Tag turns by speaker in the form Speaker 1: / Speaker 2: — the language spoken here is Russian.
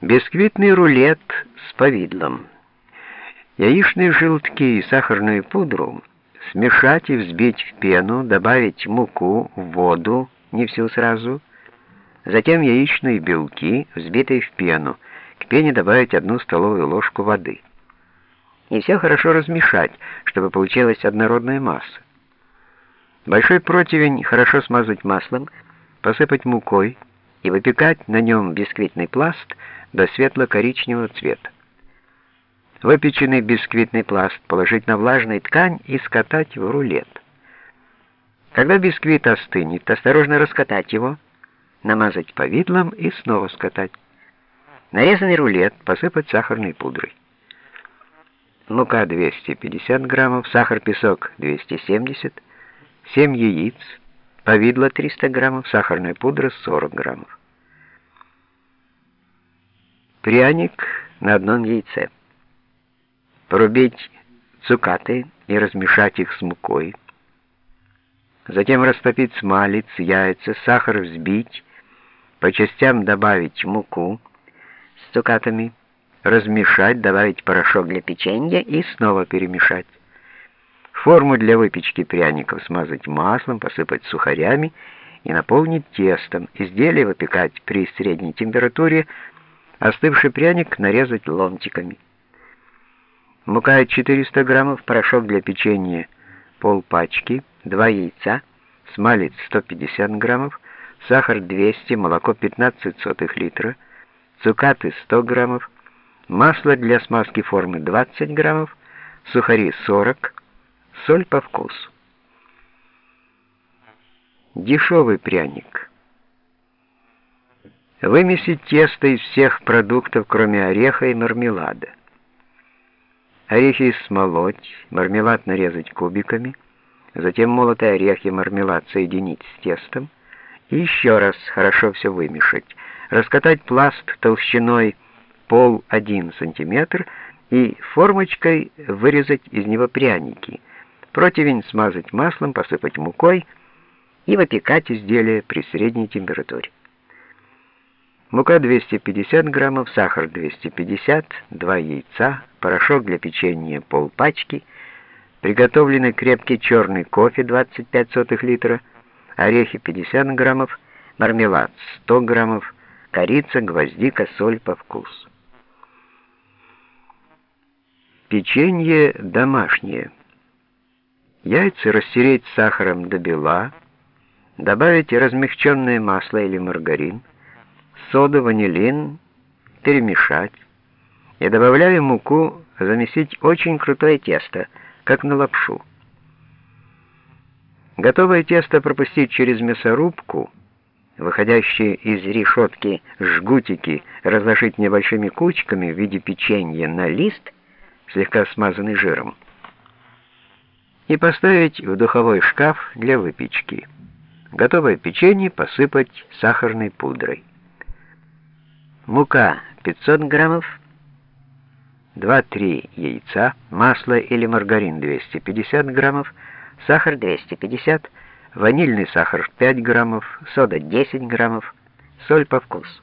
Speaker 1: Бисквитный рулет с повидлом. Яичные желтки и сахарную пудру смешать и взбить в пену, добавить муку, воду, не всю сразу, затем яичные белки, взбитые в пену, к пене добавить одну столовую ложку воды. И все хорошо размешать, чтобы получилась однородная масса. Большой противень хорошо смазать маслом, посыпать мукой и выпекать на нем бисквитный пласт до светло-коричневого цвета. Выпеченный бисквитный пласт положить на влажную ткань и скатать в рулет. Когда бисквит остынет, осторожно раскатать его, намазать повидлом и снова скатать. Нарезанный рулет посыпать сахарной пудрой. Мука 250 граммов, сахар-песок 270, 7 яиц, повидло 300 граммов, сахарная пудра 40 граммов. Пряник на одном яйце. Порубить цукаты и размешать их с мукой. Затем растопить смалец, яйца, сахар взбить, по частям добавить муку с цукатами, размешать, добавить порошок для печенья и снова перемешать. Форму для выпечки пряников смазать маслом, посыпать сухарями и наполнить тестом. Изделие выпекать при средней температуре Остывший пряник нарезать ломтиками. Мука 400 граммов, порошок для печенья полпачки, 2 яйца, смалец 150 граммов, сахар 200, молоко 15 сотых литра, цукаты 100 граммов, масло для смазки формы 20 граммов, сухари 40, соль по вкусу. Дешевый пряник. Вымесить тесто из всех продуктов, кроме ореха и мармелада. Орехи смолоть, мармелад нарезать кубиками, затем молотый орех и мармелад соединить с тестом и еще раз хорошо все вымешать. Раскатать пласт толщиной пол один сантиметр и формочкой вырезать из него пряники. Противень смазать маслом, посыпать мукой и выпекать изделие при средней температуре. Мука 250 граммов, сахар 250, 2 яйца, порошок для печенья полпачки, приготовленный крепкий черный кофе 25 сотых литра, орехи 50 граммов, мармелад 100 граммов, корица, гвоздика, соль по вкусу. Печенье домашнее. Яйца растереть сахаром до бела, добавить размягченное масло или маргарин, соду, ванилин, перемешать. И добавляю муку, замесить очень крутое тесто, как на лапшу. Готовое тесто пропустить через мясорубку, выходящие из решетки жгутики разложить небольшими кучками в виде печенья на лист, слегка смазанный жиром, и поставить в духовой шкаф для выпечки. Готовое печенье посыпать сахарной пудрой. Мука 500 граммов, 2-3 яйца, масло или маргарин 250 граммов, сахар 250, ванильный сахар 5 граммов, сода 10 граммов, соль по вкусу.